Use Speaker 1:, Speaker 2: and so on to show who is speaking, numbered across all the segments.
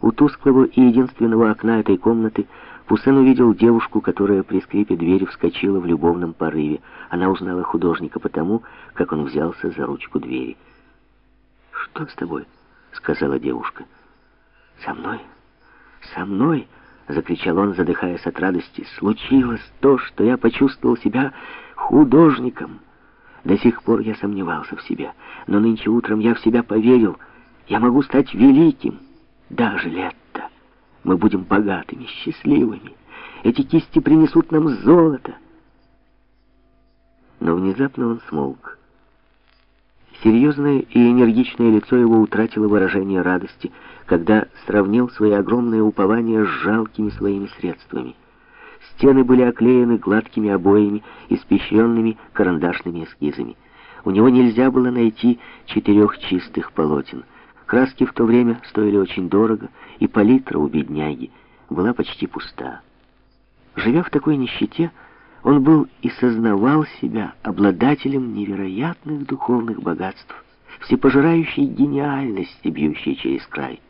Speaker 1: У тусклого и единственного окна этой комнаты Пуссен увидел девушку, которая при скрипе двери вскочила в любовном порыве. Она узнала художника потому, как он взялся за ручку двери. «Что с тобой?» — сказала девушка. «Со мной? Со мной?» — закричал он, задыхаясь от радости. «Случилось то, что я почувствовал себя художником. До сих пор я сомневался в себе, но нынче утром я в себя поверил. Я могу стать великим». Даже лето. Мы будем богатыми, счастливыми. Эти кисти принесут нам золото. Но внезапно он смолк. Серьезное и энергичное лицо его утратило выражение радости, когда сравнил свои огромные упования с жалкими своими средствами. Стены были оклеены гладкими обоями, испещренными карандашными эскизами. У него нельзя было найти четырех чистых полотен — Краски в то время стоили очень дорого, и палитра у бедняги была почти пуста. Живя в такой нищете, он был и сознавал себя обладателем невероятных духовных богатств, всепожирающей гениальности, бьющей через край.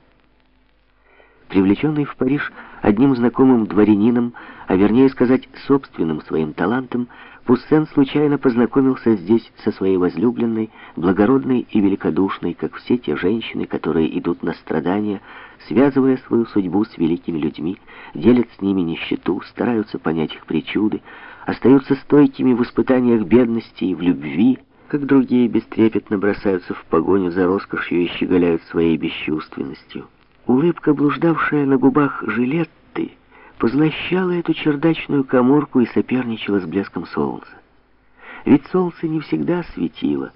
Speaker 1: Привлеченный в Париж одним знакомым дворянином, а вернее сказать, собственным своим талантом, Пуссен случайно познакомился здесь со своей возлюбленной, благородной и великодушной, как все те женщины, которые идут на страдания, связывая свою судьбу с великими людьми, делят с ними нищету, стараются понять их причуды, остаются стойкими в испытаниях бедности и в любви, как другие бестрепетно бросаются в погоню за роскошью и щеголяют своей бесчувственностью. Улыбка, блуждавшая на губах Жилетты, поглощала эту чердачную коморку и соперничала с блеском солнца. Ведь солнце не всегда светило,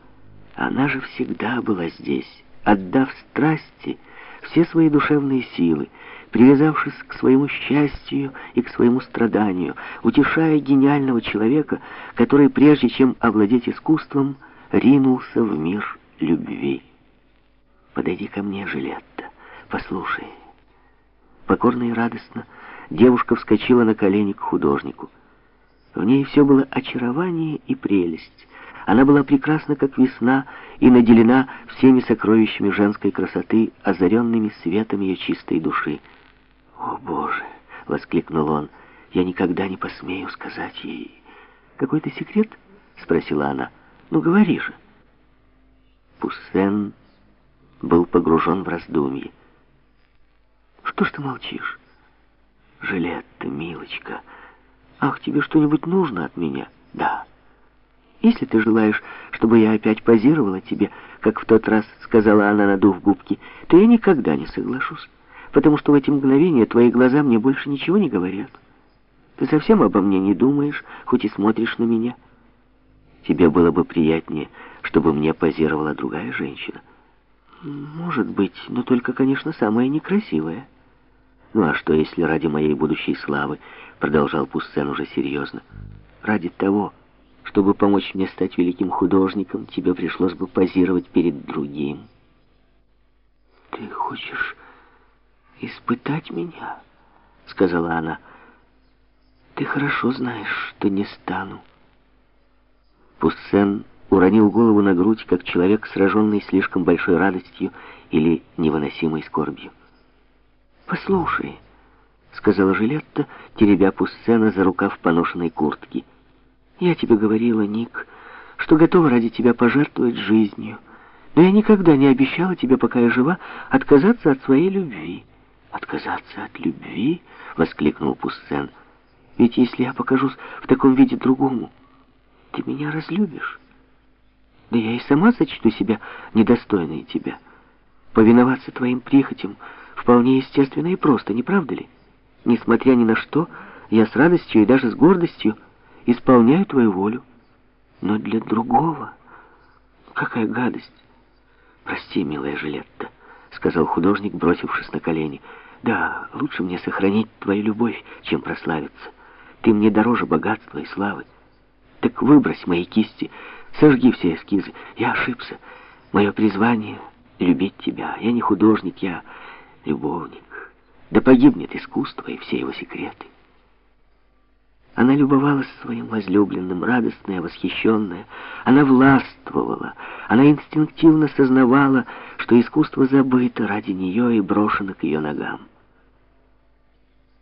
Speaker 1: она же всегда была здесь, отдав страсти все свои душевные силы, привязавшись к своему счастью и к своему страданию, утешая гениального человека, который, прежде чем овладеть искусством, ринулся в мир любви. «Подойди ко мне, Жилетта, послушай». Покорно и радостно девушка вскочила на колени к художнику. В ней все было очарование и прелесть. Она была прекрасна, как весна, и наделена всеми сокровищами женской красоты, озаренными светом ее чистой души. «О, Боже!» — воскликнул он. «Я никогда не посмею сказать ей...» «Какой-то секрет?» — спросила она. «Ну, говори же». Пуссен был погружен в раздумье. «Что ж ты молчишь?» Жилетта, милочка. Ах, тебе что-нибудь нужно от меня? Да. Если ты желаешь, чтобы я опять позировала тебе, как в тот раз сказала она, надув губки, то я никогда не соглашусь, потому что в эти мгновения твои глаза мне больше ничего не говорят. Ты совсем обо мне не думаешь, хоть и смотришь на меня. Тебе было бы приятнее, чтобы мне позировала другая женщина. Может быть, но только, конечно, самая некрасивая. «Ну а что, если ради моей будущей славы?» Продолжал Пуссен уже серьезно. «Ради того, чтобы помочь мне стать великим художником, тебе пришлось бы позировать перед другим». «Ты хочешь испытать меня?» Сказала она. «Ты хорошо знаешь, что не стану». Пуссен уронил голову на грудь, как человек, сраженный слишком большой радостью или невыносимой скорбью. «Послушай», — сказала Жилетта, теребя Пуссена за рукав поношенной куртки. «Я тебе говорила, Ник, что готова ради тебя пожертвовать жизнью. Но я никогда не обещала тебе, пока я жива, отказаться от своей любви». «Отказаться от любви?» — воскликнул Пуссен. «Ведь если я покажусь в таком виде другому, ты меня разлюбишь. Да я и сама сочту себя недостойной тебя. Повиноваться твоим прихотям — Вполне естественно и просто, не правда ли? Несмотря ни на что, я с радостью и даже с гордостью исполняю твою волю. Но для другого... Какая гадость! Прости, милая Жилетта, сказал художник, бросившись на колени. Да, лучше мне сохранить твою любовь, чем прославиться. Ты мне дороже богатства и славы. Так выбрось мои кисти, сожги все эскизы. Я ошибся. Мое призвание — любить тебя. Я не художник, я любовник. Да погибнет искусство и все его секреты. Она любовалась своим возлюбленным, радостная, восхищенная. Она властвовала. Она инстинктивно сознавала, что искусство забыто ради нее и брошено к ее ногам.